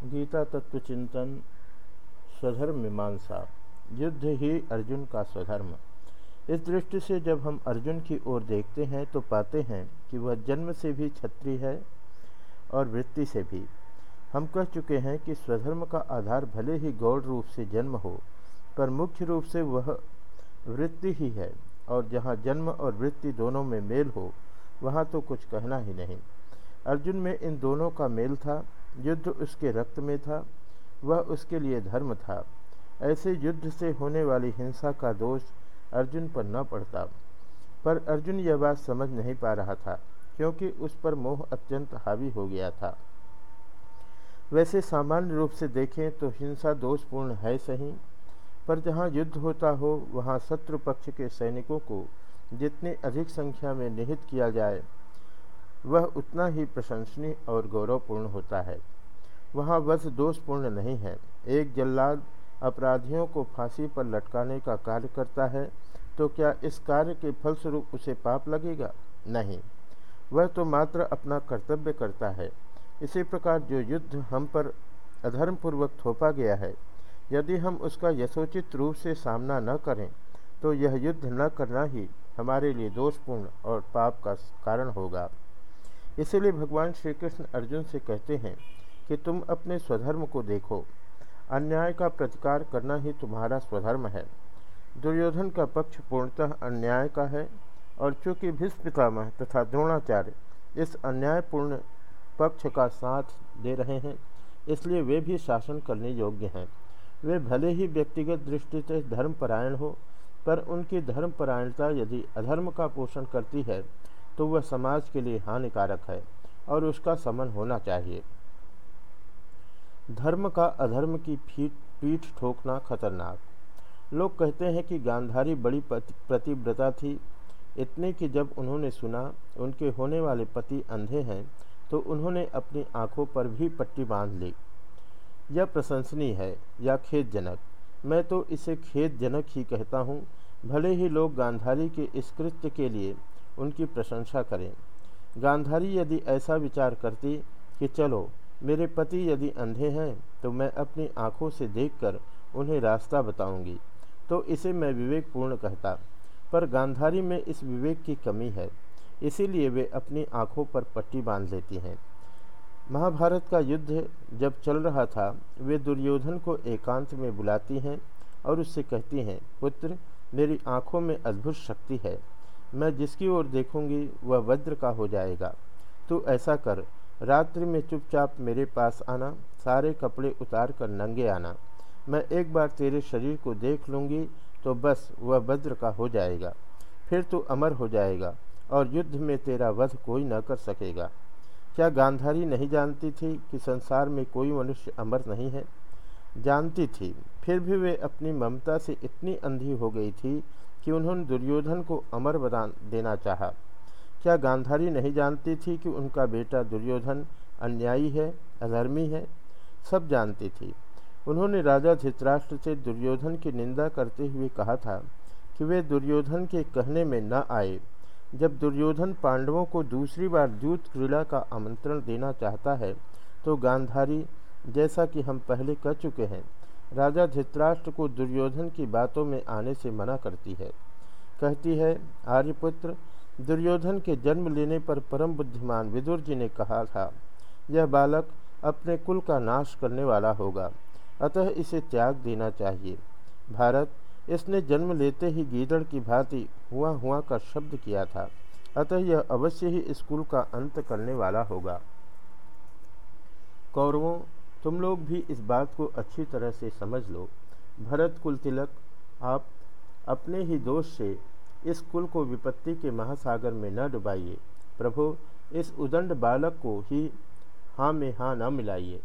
गीता तत्व चिंतन स्वधर्म मीमांसा, युद्ध ही अर्जुन का स्वधर्म। इस दृष्टि से जब हम अर्जुन की ओर देखते हैं तो पाते हैं कि वह जन्म से भी छत्री है और वृत्ति से भी। हम कह चुके हैं कि स्वधर्म का आधार भले ही गौड़ रूप से जन्म हो, पर मुख्य रूप से वह वृत्ति ही है और जहाँ जन्म और वृत्ति दोनों में मेल हो, वहाँ तो कुछ कहना ही नहीं। अर्जुन में इन दोनों का मेल था युद्ध उसके रक्त में था, वह उसके लिए धर्म था। ऐसे युद्ध से होने वाली हिंसा का दोष अर्जुन पर न पड़ता। पर अर्जुन यह बात समझ नहीं पा रहा था, क्योंकि उस पर मोह अत्यंत हावी हो गया था। वैसे सामान्य रूप से देखें तो हिंसा दोषपूर्ण है सही, पर जहाँ युद्ध होता हो, वहाँ शत्रु पक्ष के सैनिकों को जितनी अधिक संख्या में निहित किया जाए वह उतना ही प्रशंसनीय और गौरवपूर्ण होता है। वहाँ वध दोषपूर्ण नहीं है। एक जल्लाद अपराधियों को फांसी पर लटकाने का कार्य करता है तो क्या इस कार्य के फलस्वरूप उसे पाप लगेगा? नहीं। वह तो मात्र अपना कर्तव्य करता है। इसी प्रकार जो युद्ध हम पर अधर्मपूर्वक थोपा गया है, यदि हम उसका यथोचित रूप से सामना न करें तो यह युद्ध न करना ही हमारे लिए दोषपूर्ण और पाप का कारण होगा। इसीलिए भगवान श्री कृष्ण अर्जुन से कहते हैं कि तुम अपने स्वधर्म को देखो। अन्याय का प्रतिकार करना ही तुम्हारा स्वधर्म है। दुर्योधन का पक्ष पूर्णतः अन्याय का है और चूँकि भीष्म पितामह तथा द्रोणाचार्य इस अन्यायपूर्ण पक्ष का साथ दे रहे हैं, इसलिए वे भी शासन करने योग्य हैं। वे भले ही व्यक्तिगत दृष्टि से धर्मपरायण हो, पर उनकी धर्मपरायणता यदि अधर्म का पोषण करती है तो वह समाज के लिए हानिकारक है और उसका समन होना चाहिए। धर्म का अधर्म की पीठ ठोकना खतरनाक। लोग कहते हैं कि गांधारी बड़ी प्रतिव्रता थी। इतने कि जब उन्होंने सुना, उनके होने वाले पति अंधे हैं तो उन्होंने अपनी आँखों पर भी पट्टी बाँध ली। यह प्रशंसनीय है या खेदजनक? मैं तो इसे खेदजनक ही कहता हूँ। भले ही लोग गांधारी के इस कृत्य के लिए उनकी प्रशंसा करें। गांधारी यदि ऐसा विचार करती कि चलो, मेरे पति यदि अंधे हैं तो मैं अपनी आँखों से देखकर उन्हें रास्ता बताऊँगी तो इसे मैं विवेकपूर्ण कहता। पर गांधारी में इस विवेक की कमी है, इसीलिए वे अपनी आँखों पर पट्टी बाँध लेती हैं। महाभारत का युद्ध जब चल रहा था, वे दुर्योधन को एकांत में बुलाती हैं और उससे कहती हैं, पुत्र, मेरी आँखों में अद्भुत शक्ति है। मैं जिसकी ओर देखूँगी, वह वज्र का हो जाएगा। तू ऐसा कर, रात्रि में चुपचाप मेरे पास आना, सारे कपड़े उतार कर नंगे आना। मैं एक बार तेरे शरीर को देख लूँगी तो बस वह वज्र का हो जाएगा। फिर तू अमर हो जाएगा, और युद्ध में तेरा वध कोई न कर सकेगा। क्या गांधारी नहीं जानती थी कि संसार में कोई मनुष्य अमर नहीं है? जानती थी, फिर भी वे अपनी ममता से इतनी अंधी हो गई थी कि उन्होंने दुर्योधन को अमर वरदान देना चाहा। क्या गांधारी नहीं जानती थी कि उनका बेटा दुर्योधन अन्यायी है, अधर्मी है? सब जानती थी। उन्होंने राजा धित्राष्ट्र से दुर्योधन की निंदा करते हुए कहा था कि वे दुर्योधन के कहने में न आए। जब दुर्योधन पांडवों को दूसरी बार जूत क्रीड़ा का आमंत्रण देना चाहता है तो गांधारी, जैसा कि हम पहले कह चुके हैं राजा धित्राष्ट्र को दुर्योधन की बातों में आने से मना करती है। कहती है, आर्यपुत्र, दुर्योधन के जन्म लेने पर परम बुद्धिमान विदुर जी ने कहा था, यह बालक अपने कुल का नाश करने वाला होगा, अतः इसे त्याग देना चाहिए। भारत, इसने जन्म लेते ही गीदड़ की भांति हुआ हुआ का शब्द किया था, अतः यह अवश्य ही इस कुल का अंत करने वाला होगा। कौरवों तुम लोग भी इस बात को अच्छी तरह से समझ लो। भरत कुल तिलक, आप अपने ही दोष से इस कुल को विपत्ति के महासागर में न डुबाइए। प्रभु, इस उदंड बालक को ही हाँ में हाँ न मिलाइए।